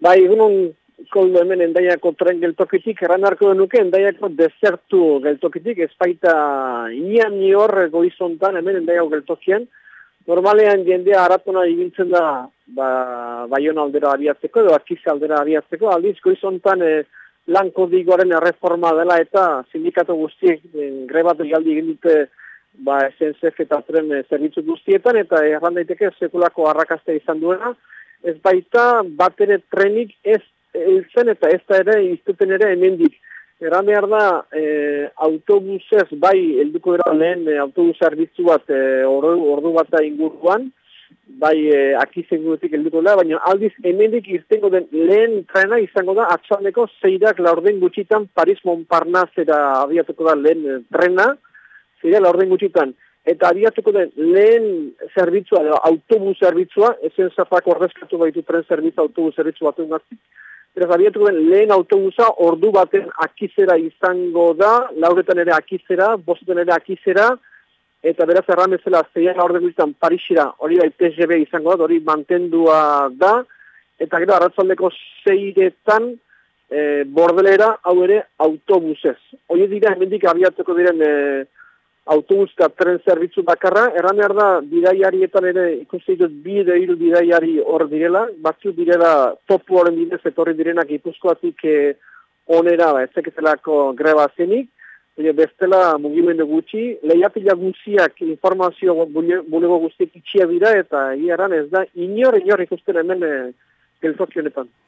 Bai, egunon koldo hemen endaiako tren geltokitik, eran arko denuke endaiako desertu geltokitik, ez baita ian ni hor goizontan hemen endaiako geltokien. Normalean jendea aratona ibiltzen da ba, baiona aldera abiatzeko, edo akiz aldera abiatzeko, aldiz goizontan e, lan kodigoaren erreforma dela eta sindikatu guztiek e, grebatu galdi egin dute ba, SNCF eta tren e, zerbitzu guztietan, eta erran daiteke sekulako arrakazte izan duena, ez baita bat ere trenik ez zen eta ez da ere iztuten ere hemendik. Eran behar da, e, autobusez bai helduko era lehen e, autobus zerbitzu bat e, ordu, ordu bat inguruan, bai e, akizen guetik helduko da, baina aldiz hemendik iztengo den lehen trena izango da atxaldeko zeirak laurden gutxitan Paris Montparnasse abiatuko da lehen e, trena, zeirak laurden gutxitan eta abiatuko den lehen zerbitzua, autobus zerbitzua, ezen zafako ordezkatu baitu tren zerbitzua autobus zerbitzua bat egun Beraz, abiatuko den lehen autobusa ordu baten akizera izango da, lauretan ere akizera, bostetan ere akizera, eta beraz erramezela zeian orden guztan Parisira, hori bai TGB izango da, hori mantendua da, eta gero arratzaldeko zeiretan e, bordelera hau ere autobusez. Hori dira, hemendik abiatuko diren e, autobus eta tren zerbitzu bakarra, erran behar da, bidaiarietan ere ikusi dut bi edo hiru bidaiari hor direla, batzuk direla topu horren bidez etorri direnak ipuzkoatik eh, onera, ba, ezeketelako greba zenik, bestela mugimendu gutxi, lehiapila guztiak informazio bulego guztiak itxia dira, eta iaran ez da, inor, inor ikusten hemen eh, geltokionetan.